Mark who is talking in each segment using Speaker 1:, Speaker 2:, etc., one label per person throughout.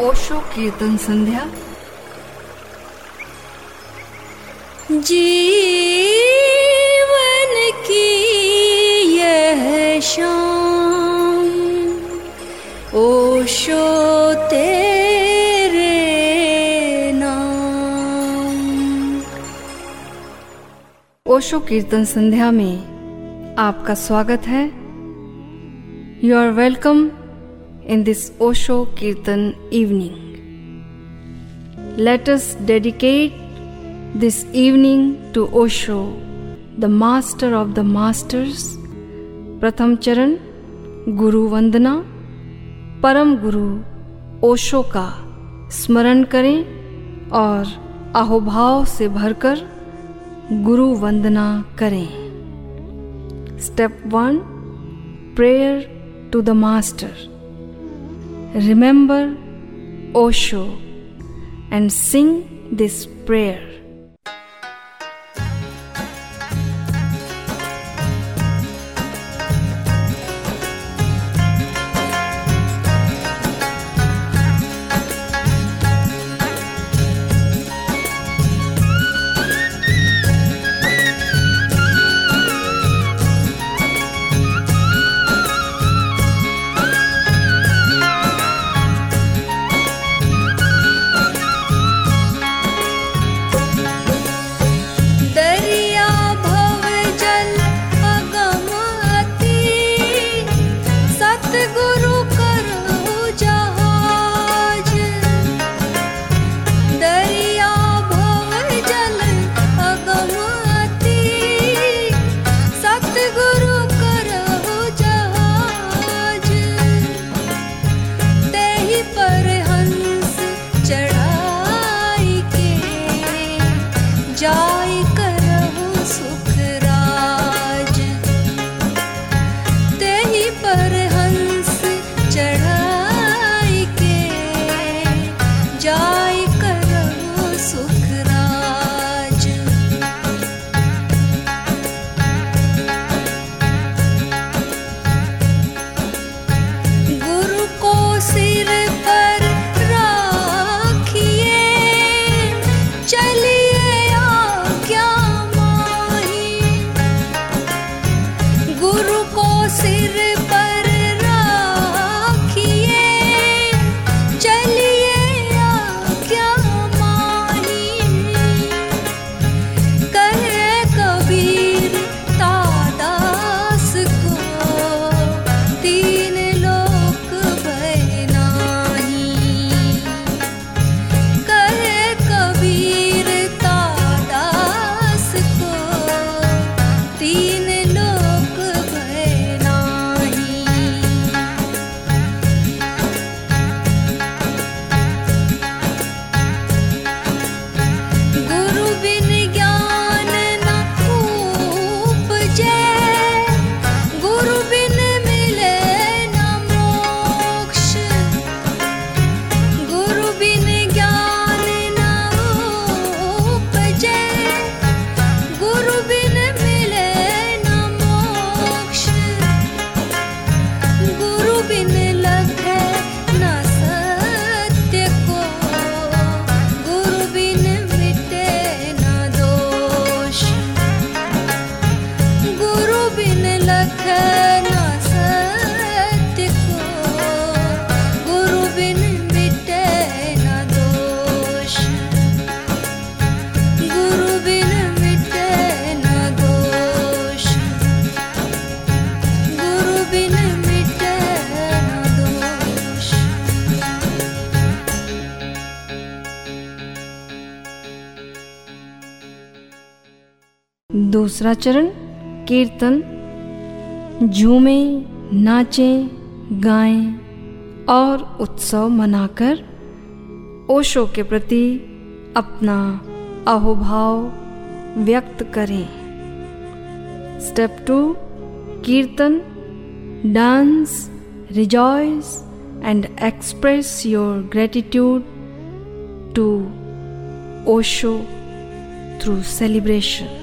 Speaker 1: ओशो कीर्तन संध्या।
Speaker 2: जीवन की यह शाम ओशो तेरे नाम।
Speaker 1: ओशो कीर्तन संध्या में आपका स्वागत है। You are welcome in this Osho Kirtan evening. Let us dedicate this evening to Osho, the master of the masters. प्रथम चरण गुरु वंदना परम गुरु ओशो का स्मरण करें और अहोभाव से भरकर गुरु वंदना करें step one prayer to the master Remember Osho and sing this prayer. दूसरा चरण, कीर्तन। झूमें, नाचें, गाएँ और उत्सव मनाकर ओशो के प्रति अपना अहोभाव व्यक्त करें। स्टेप टू, कीर्तन। Dance, rejoice and express your gratitude to Osho through celebration.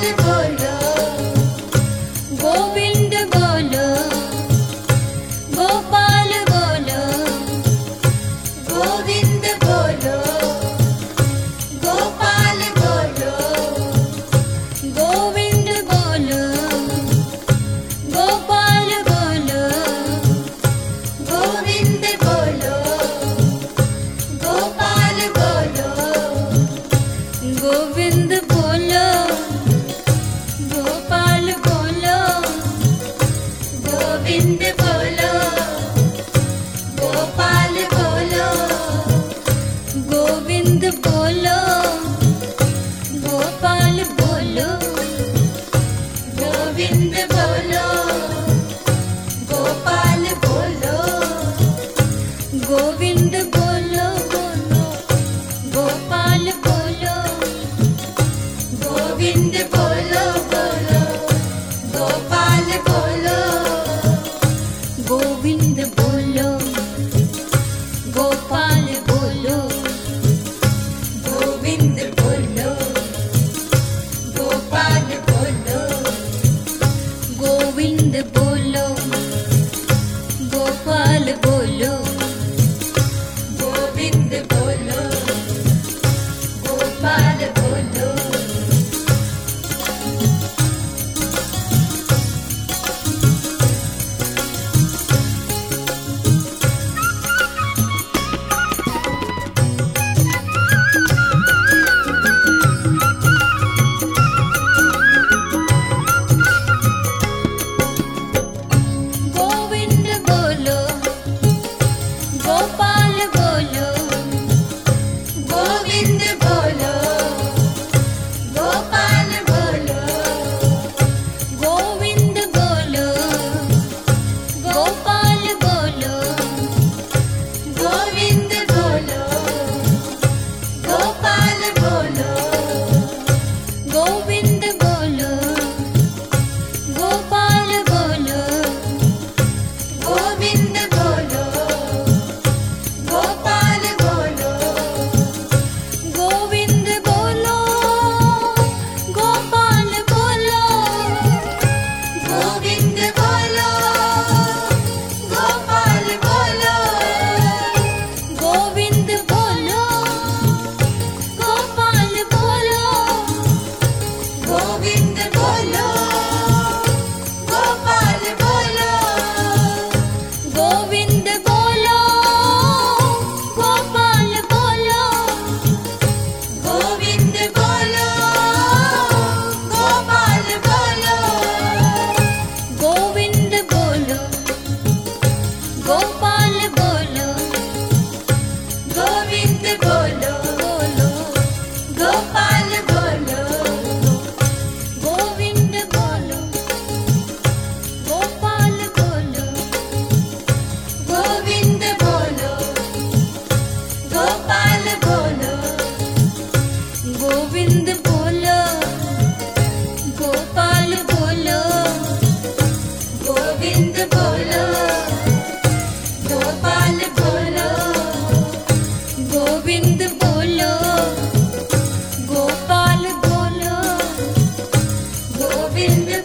Speaker 3: Happy birthday.
Speaker 2: Depois...
Speaker 3: in the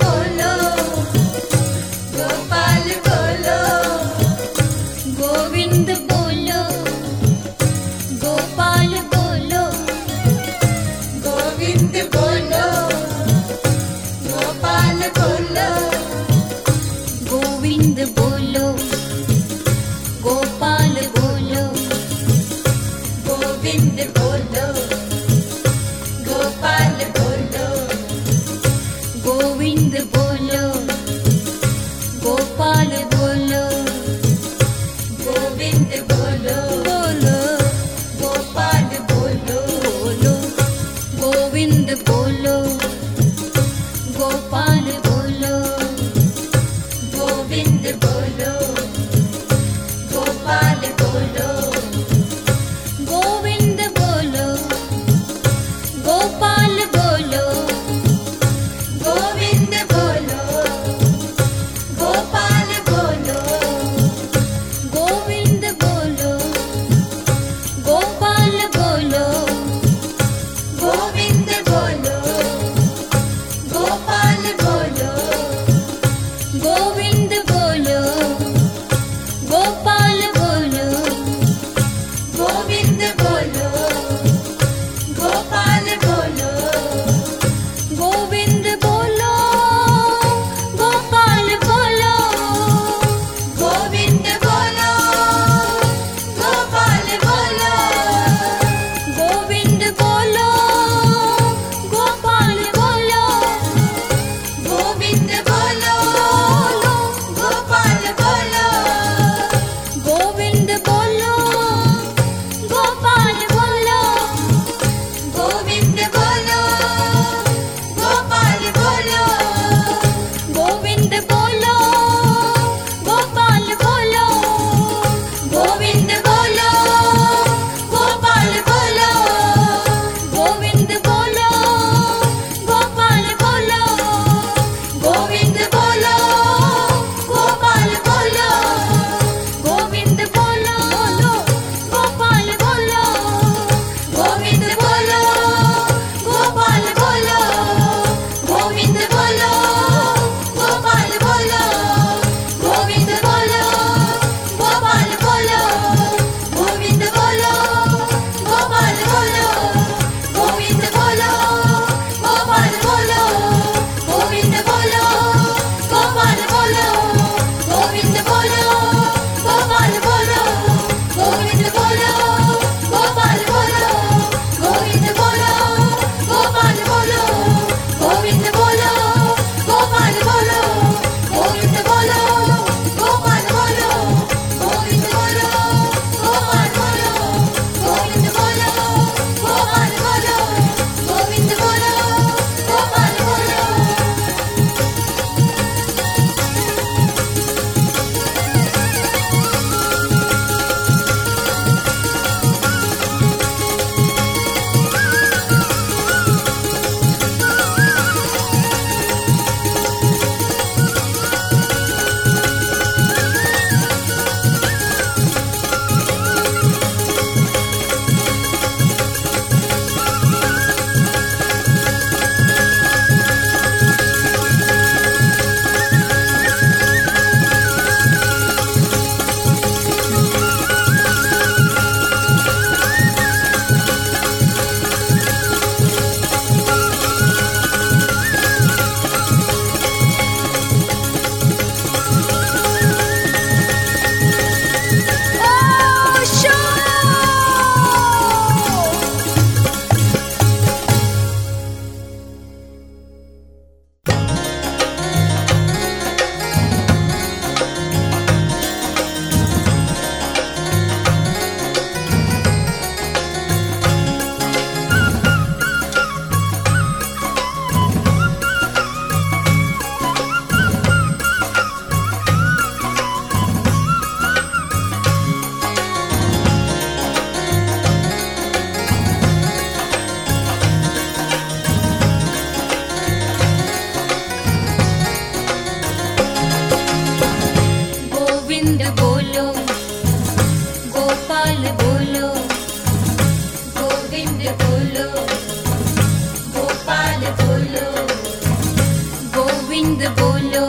Speaker 2: Govind बोलो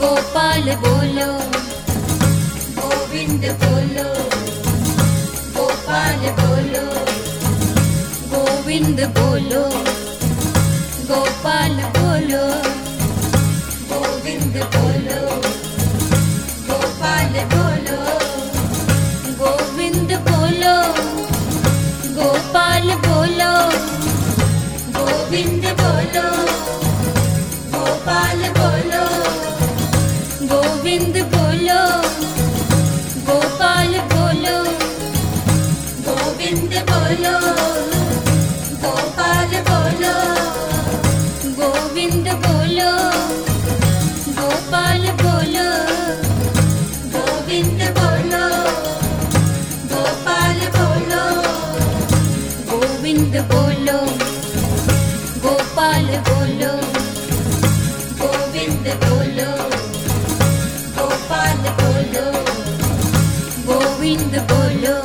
Speaker 2: गोपाल बोलो
Speaker 3: गोविन्द बोलो गोपाल बोलो
Speaker 2: गोविन्द बोलो गोपाल बोलो
Speaker 3: गोविन्द बोलो गोपाल बोलो
Speaker 2: गोविन्द बोलो गोपाल बोलो
Speaker 3: गोविन्द बोलो। गोविन्द बोलो
Speaker 2: गोपाल बोलो
Speaker 3: गोविन्द बोलो गोपा बोलो
Speaker 2: गोविन्द बोलो गोपा बोलो
Speaker 3: गोविन्द बोलो गोपा बोलो
Speaker 2: गोविन्द बोलो।
Speaker 3: गोविंद बोलो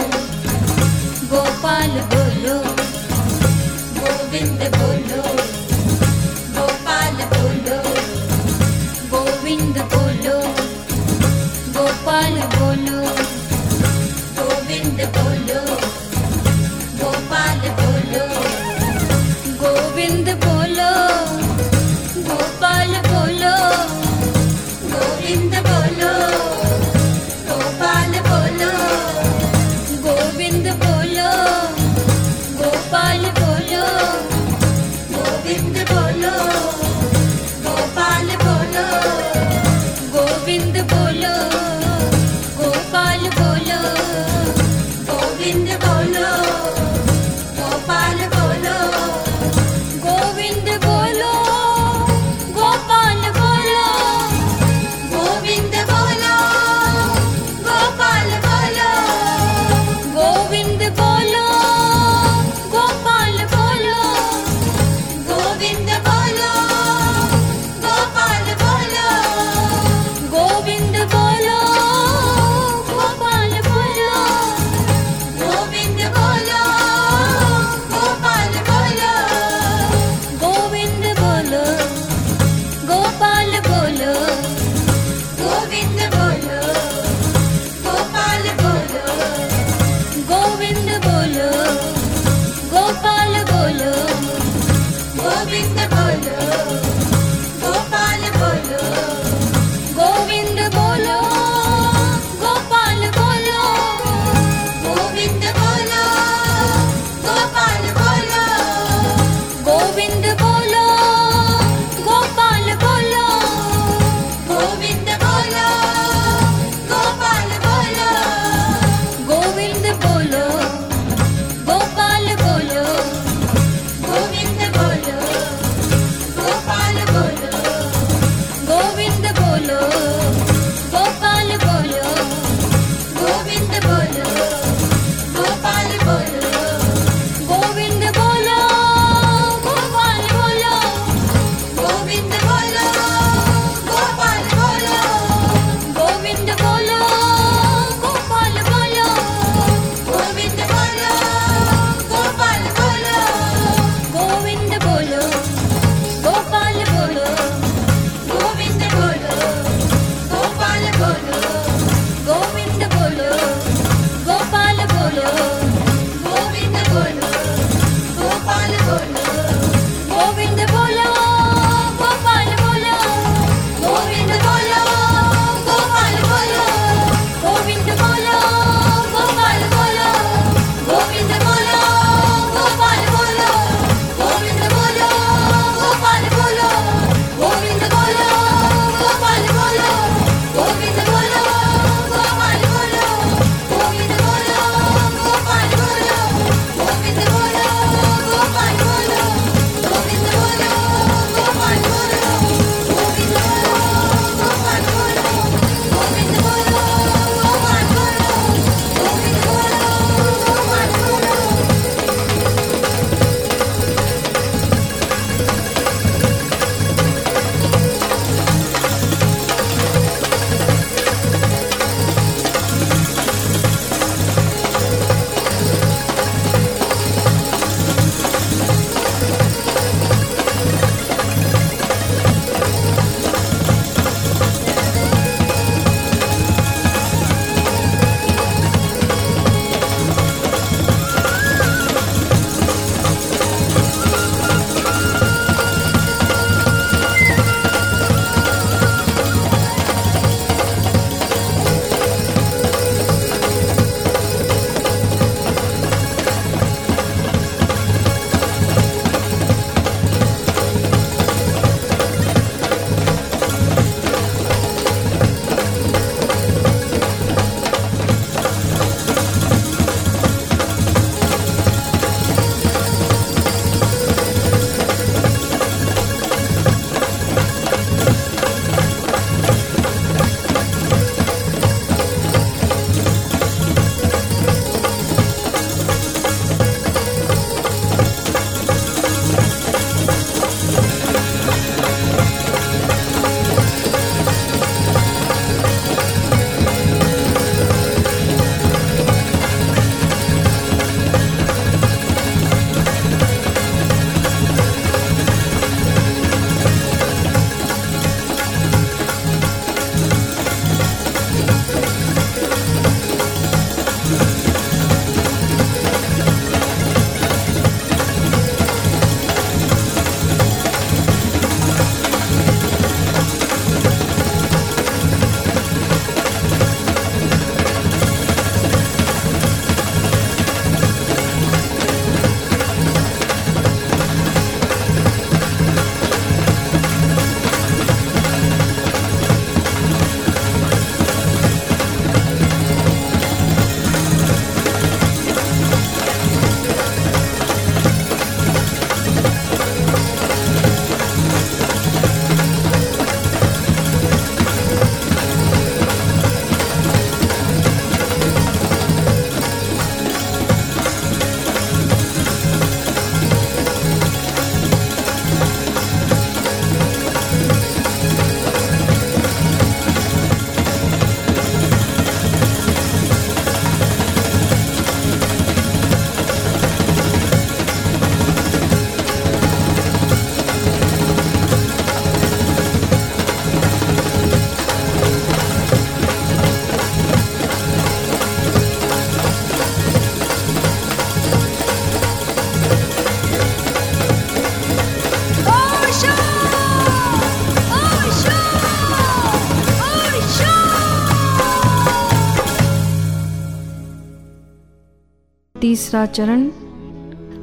Speaker 1: तीसरा चरण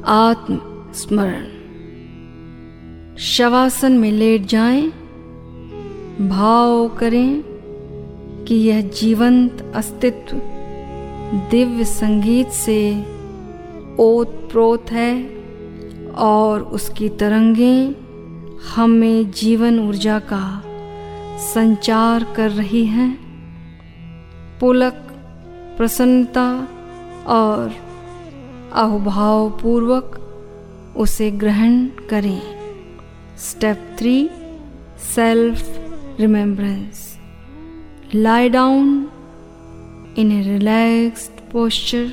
Speaker 1: आत्म स्मरण शवासन में लेट जाएँ, भाव करें कि यह जीवंत अस्तित्व दिव्य संगीत से ओत प्रोत है और उसकी तरंगें हमें जीवन ऊर्जा का संचार कर रही हैं। पुलक प्रसन्नता और अहुभाव पूर्वक उसे ग्रहण करें। Step three self remembrance lie down in a relaxed posture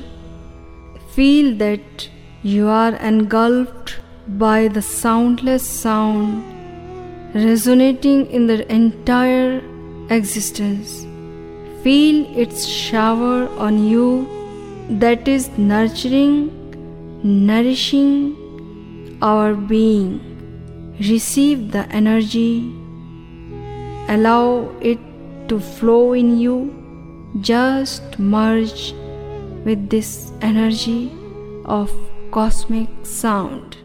Speaker 1: feel that you are engulf by the soundless sound resonating in the entire existence feel its shower on you that is nurturing, nourishing our being. Receive the energy, allow it to flow in you. Just merge with this energy of cosmic sound.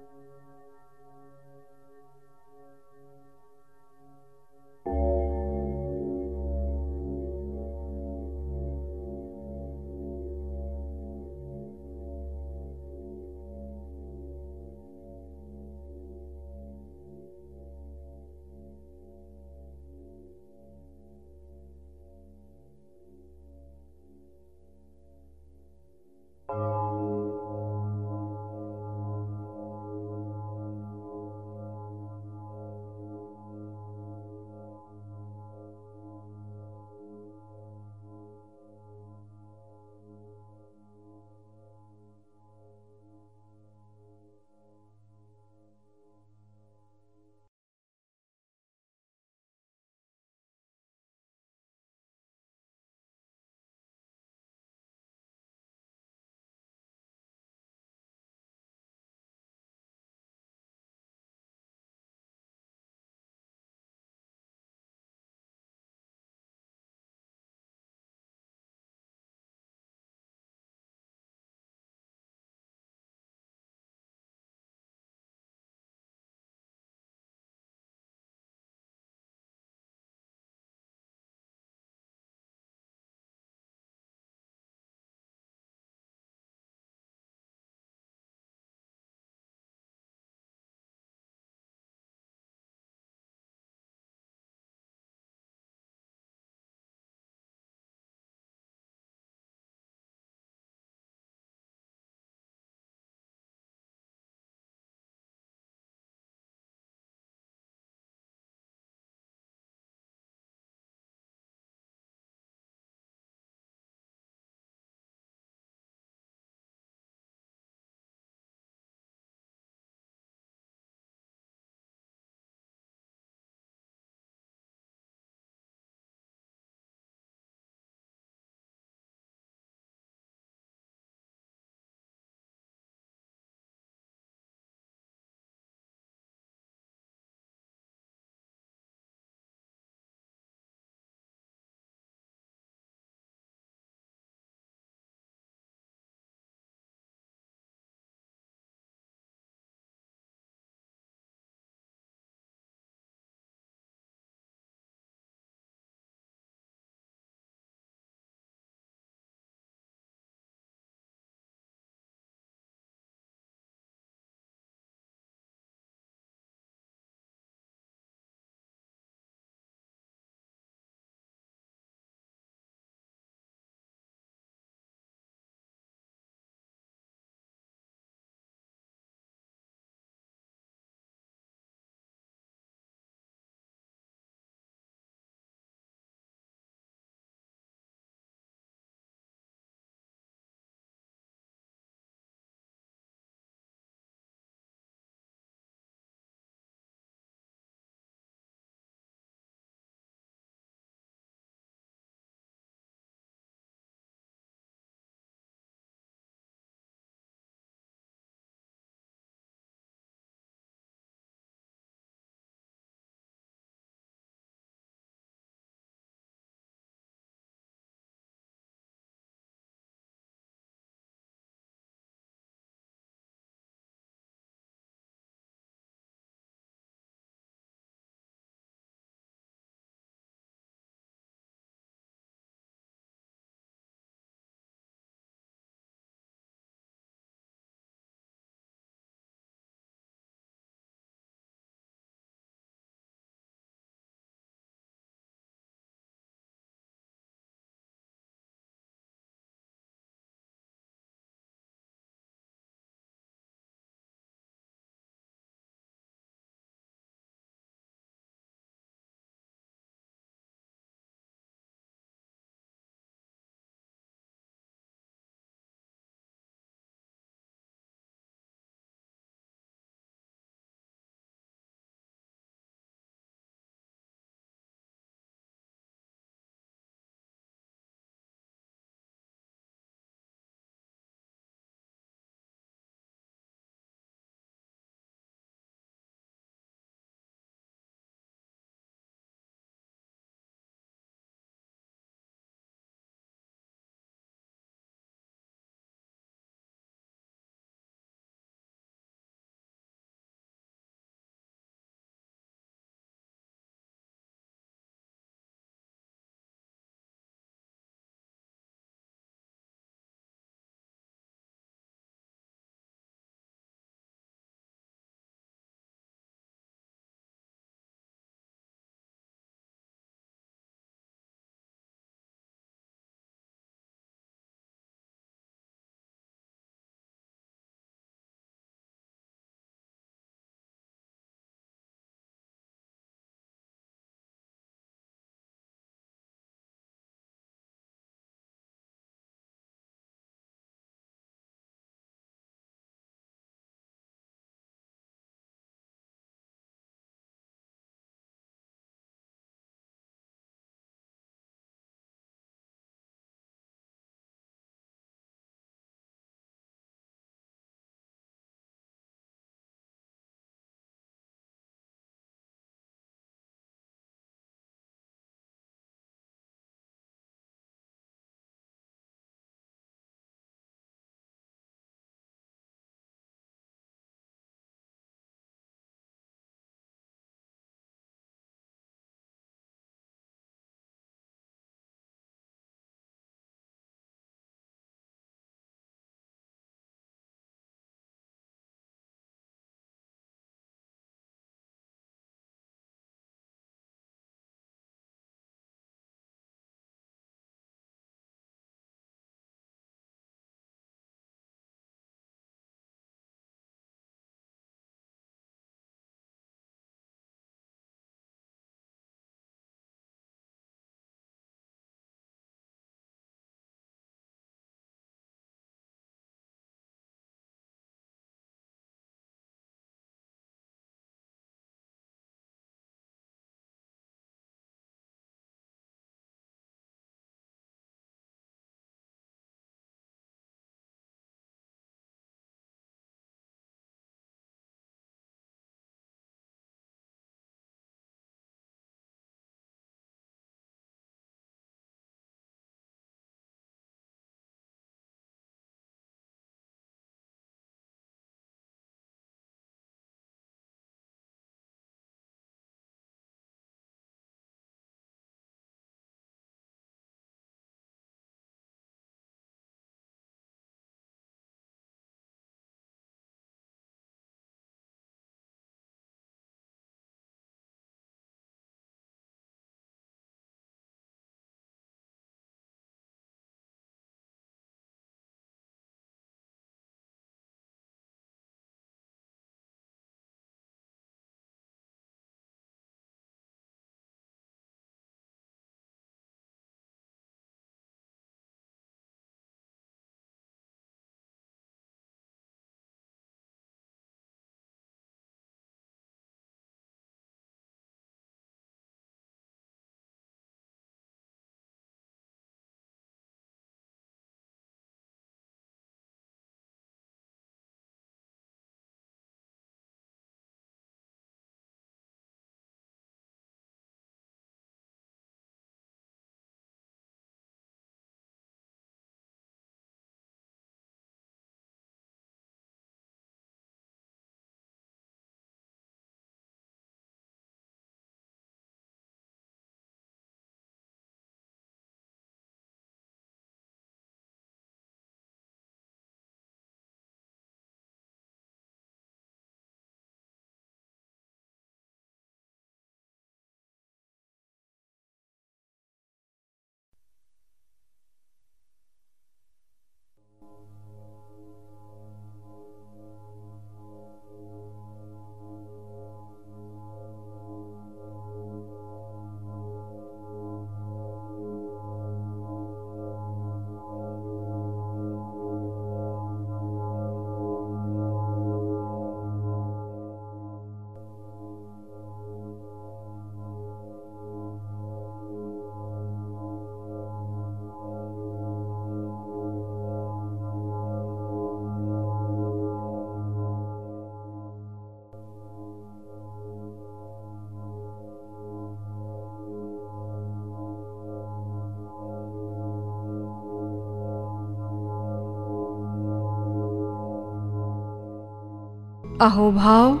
Speaker 1: अहोभाव,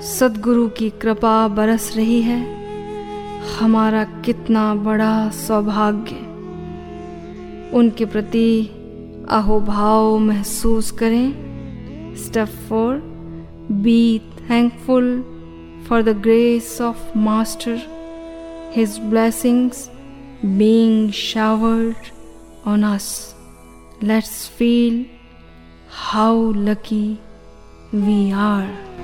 Speaker 1: Sadhguru की कृपा बरस रही है। हमारा कितना बड़ा सौभाग्य। उनके प्रति अहोभाव महसूस करें। Step four be thankful for the grace of master his blessings being showered on us. Let's feel how lucky we are.